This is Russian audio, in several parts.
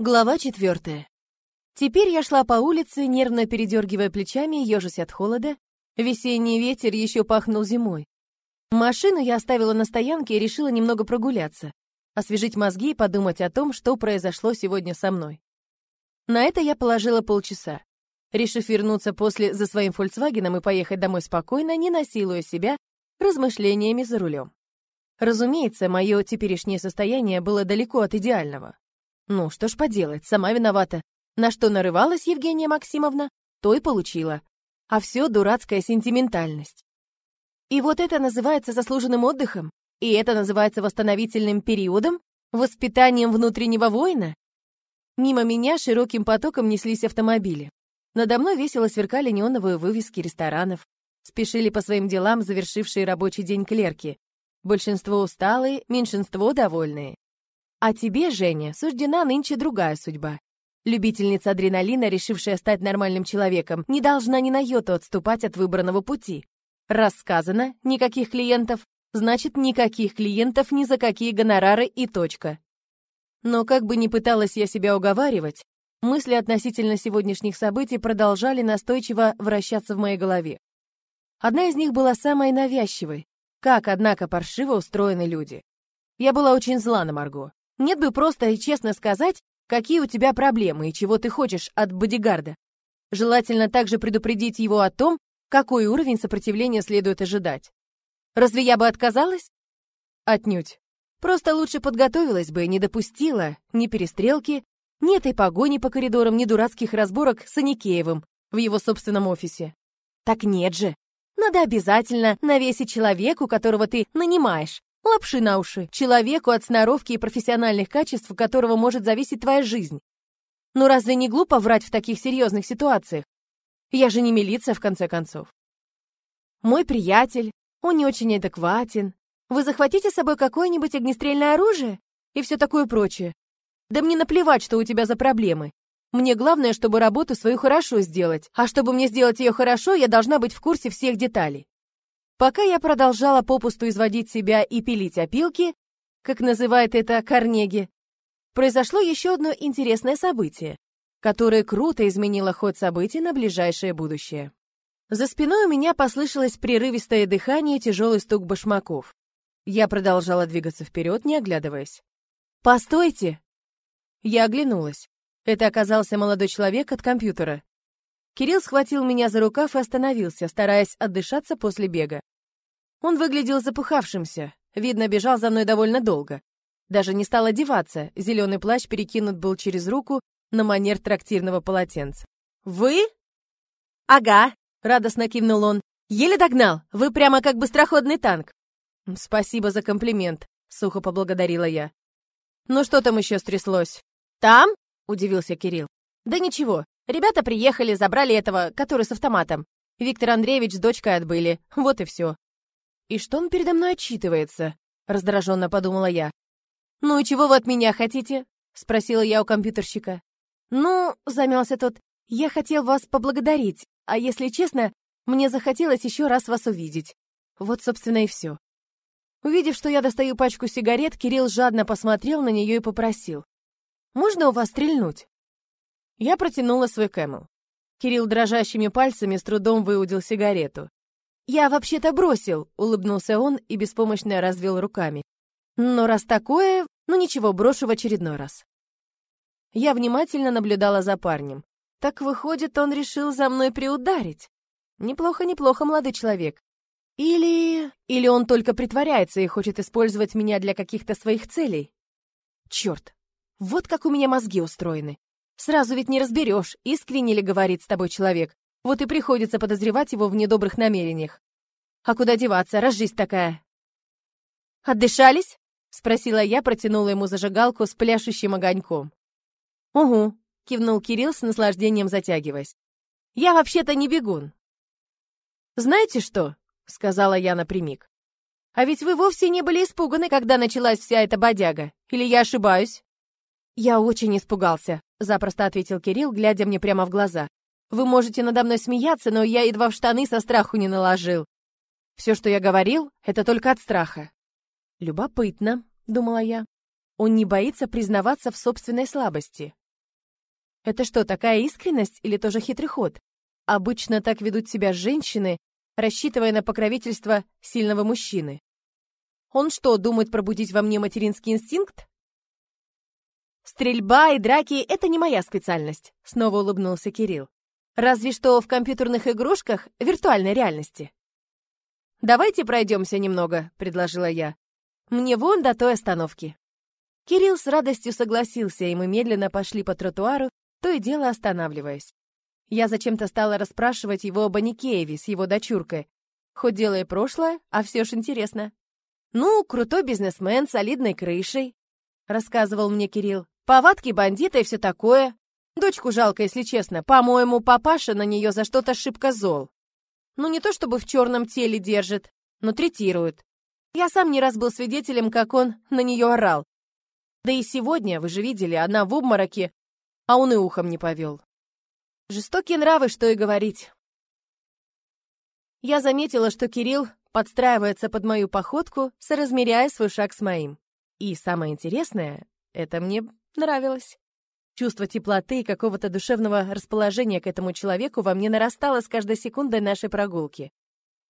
Глава четвертая. Теперь я шла по улице, нервно передергивая плечами, ежась от холода. Весенний ветер еще пахнул зимой. Машину я оставила на стоянке и решила немного прогуляться, освежить мозги и подумать о том, что произошло сегодня со мной. На это я положила полчаса. Решив вернуться после за своим «Фольксвагеном» и поехать домой спокойно, не насилуя себя размышлениями за рулем. Разумеется, мое теперешнее состояние было далеко от идеального. Ну, что ж поделать, сама виновата. На что нарывалась Евгения Максимовна, то и получила. А все дурацкая сентиментальность. И вот это называется заслуженным отдыхом? И это называется восстановительным периодом? Воспитанием внутреннего воина? Мимо меня широким потоком неслись автомобили. Надо мной весело сверкали неоновые вывески ресторанов. Спешили по своим делам завершившие рабочий день клерки. Большинство усталые, меньшинство довольные. А тебе, Женя, суждена нынче другая судьба. Любительница адреналина, решившая стать нормальным человеком, не должна ни на йоту отступать от выбранного пути. Рассказано, никаких клиентов, значит, никаких клиентов ни за какие гонорары и точка. Но как бы ни пыталась я себя уговаривать, мысли относительно сегодняшних событий продолжали настойчиво вращаться в моей голове. Одна из них была самой навязчивой. Как, однако, паршиво устроены люди. Я была очень зла на Марго. Нет бы просто и честно сказать, какие у тебя проблемы и чего ты хочешь от бодигарда. Желательно также предупредить его о том, какой уровень сопротивления следует ожидать. Разве я бы отказалась? Отнюдь. Просто лучше подготовилась бы и не допустила ни перестрелки, ни этой погони по коридорам, ни дурацких разборок с Аникеевым в его собственном офисе. Так нет же. Надо обязательно навесить человеку, которого ты нанимаешь, Лапши на уши. Человеку, от сноровки и профессиональных качеств которого может зависеть твоя жизнь. Ну разве не глупо врать в таких серьезных ситуациях? Я же не милиция, в конце концов. Мой приятель, он не очень адекватен. Вы захватите с собой какое-нибудь огнестрельное оружие? И все такое прочее. Да мне наплевать, что у тебя за проблемы. Мне главное, чтобы работу свою хорошо сделать. А чтобы мне сделать ее хорошо, я должна быть в курсе всех деталей. Пока я продолжала попусту изводить себя и пилить опилки, как называет это Карнеги, произошло еще одно интересное событие, которое круто изменило ход событий на ближайшее будущее. За спиной у меня послышалось прерывистое дыхание и тяжелый стук башмаков. Я продолжала двигаться вперед, не оглядываясь. «Постойте!» Я оглянулась. Это оказался молодой человек от компьютера. Кирилл схватил меня за рукав и остановился, стараясь отдышаться после бега. Он выглядел запыхавшимся, видно, бежал за мной довольно долго. Даже не стал одеваться, зеленый плащ перекинут был через руку на манер трактирного полотенца. «Вы?» «Ага», — радостно кивнул он. «Еле догнал, вы прямо как быстроходный танк». «Спасибо за комплимент», — сухо поблагодарила я. «Ну что там еще стряслось?» «Там?» — удивился Кирилл. «Да ничего, Ребята приехали, забрали этого, который с автоматом. Виктор Андреевич с дочкой отбыли. Вот и все. И что он передо мной отчитывается? Раздраженно подумала я. Ну и чего вы от меня хотите? Спросила я у компьютерщика. Ну, замялся тот, я хотел вас поблагодарить, а если честно, мне захотелось еще раз вас увидеть. Вот, собственно, и все. Увидев, что я достаю пачку сигарет, Кирилл жадно посмотрел на нее и попросил. «Можно у вас стрельнуть?» Я протянула свой Camel. Кирилл дрожащими пальцами с трудом выудил сигарету. «Я вообще-то бросил», — улыбнулся он и беспомощно развел руками. «Но раз такое, ну ничего, брошу в очередной раз». Я внимательно наблюдала за парнем. Так выходит, он решил за мной приударить. Неплохо, неплохо, молодой человек. Или... Или он только притворяется и хочет использовать меня для каких-то своих целей. Черт, вот как у меня мозги устроены. Сразу ведь не разберешь, искренне ли говорит с тобой человек. Вот и приходится подозревать его в недобрых намерениях. А куда деваться, раз жизнь такая? «Отдышались?» — спросила я, протянула ему зажигалку с пляшущим огоньком. «Угу», — кивнул Кирилл с наслаждением затягиваясь. «Я вообще-то не бегун». «Знаете что?» — сказала я напрямик. «А ведь вы вовсе не были испуганы, когда началась вся эта бодяга. Или я ошибаюсь?» «Я очень испугался», — запросто ответил Кирилл, глядя мне прямо в глаза. «Вы можете надо мной смеяться, но я едва в штаны со страху не наложил. Все, что я говорил, это только от страха». «Любопытно», — думала я. «Он не боится признаваться в собственной слабости. Это что, такая искренность или тоже хитрый ход? Обычно так ведут себя женщины, рассчитывая на покровительство сильного мужчины. Он что, думает пробудить во мне материнский инстинкт? Стрельба и драки — это не моя специальность, снова улыбнулся Кирилл. Разве что в компьютерных игрушках виртуальной реальности. «Давайте пройдемся немного», — предложила я. «Мне вон до той остановки». Кирилл с радостью согласился, и мы медленно пошли по тротуару, то и дело останавливаясь. Я зачем-то стала расспрашивать его об Аникееве с его дочуркой. Хоть дело и прошлое, а все ж интересно. «Ну, крутой бизнесмен, солидной крышей», — рассказывал мне Кирилл. «Повадки бандита и все такое. Дочку жалко, если честно. По-моему, папаша на нее за что-то шибко зол. Ну, не то чтобы в черном теле держит, но третирует. Я сам не раз был свидетелем, как он на нее орал. Да и сегодня, вы же видели, она в обмороке, а он и ухом не повел. Жестокие нравы, что и говорить. Я заметила, что Кирилл подстраивается под мою походку, соразмеряя свой шаг с моим. И самое интересное, это мне нравилось. Чувство теплоты и какого-то душевного расположения к этому человеку во мне нарастало с каждой секундой нашей прогулки.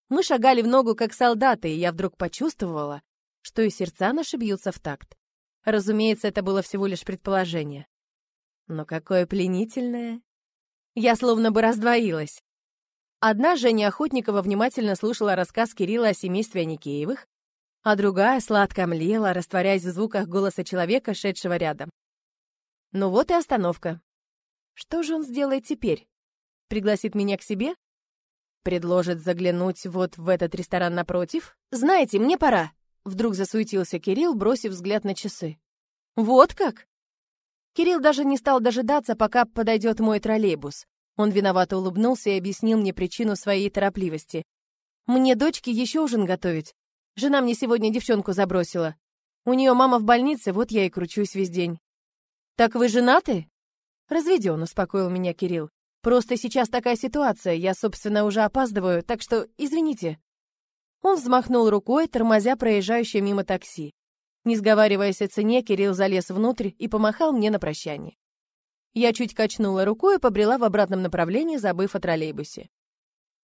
Мы шагали в ногу, как солдаты, и я вдруг почувствовала, что и сердца наши бьются в такт. Разумеется, это было всего лишь предположение. Но какое пленительное. Я словно бы раздвоилась. Одна Женя Охотникова внимательно слушала рассказ Кирилла о семействе Аникеевых, а другая сладко млела, растворяясь в звуках голоса человека, шедшего рядом. Ну вот и остановка. Что же он сделает теперь? Пригласит меня к себе? Предложит заглянуть вот в этот ресторан напротив? Знаете, мне пора. Вдруг засуетился Кирилл, бросив взгляд на часы. Вот как? Кирилл даже не стал дожидаться, пока подойдет мой троллейбус. Он виновато улыбнулся и объяснил мне причину своей торопливости. «Мне дочке еще ужин готовить. Жена мне сегодня девчонку забросила. У нее мама в больнице, вот я и кручусь весь день». «Так вы женаты?» «Разведен», — успокоил меня Кирилл. «Просто сейчас такая ситуация, я, собственно, уже опаздываю, так что извините». Он взмахнул рукой, тормозя проезжающее мимо такси. Не сговариваясь о цене, Кирилл залез внутрь и помахал мне на прощание. Я чуть качнула рукой и побрела в обратном направлении, забыв о троллейбусе.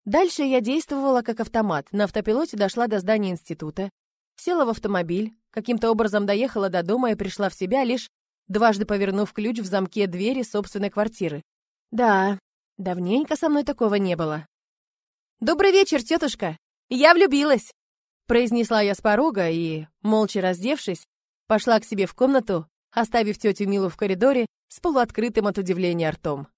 Дальше я действовала как автомат. На автопилоте дошла до здания института, села в автомобиль, каким-то образом доехала до дома и пришла в себя, лишь дважды повернув ключ в замке двери собственной квартиры. Да, давненько со мной такого не было. «Добрый вечер, тетушка! Я влюбилась!» Произнесла я с порога и, молча раздевшись, пошла к себе в комнату, оставив тетю Милу в коридоре с полуоткрытым от удивления ртом.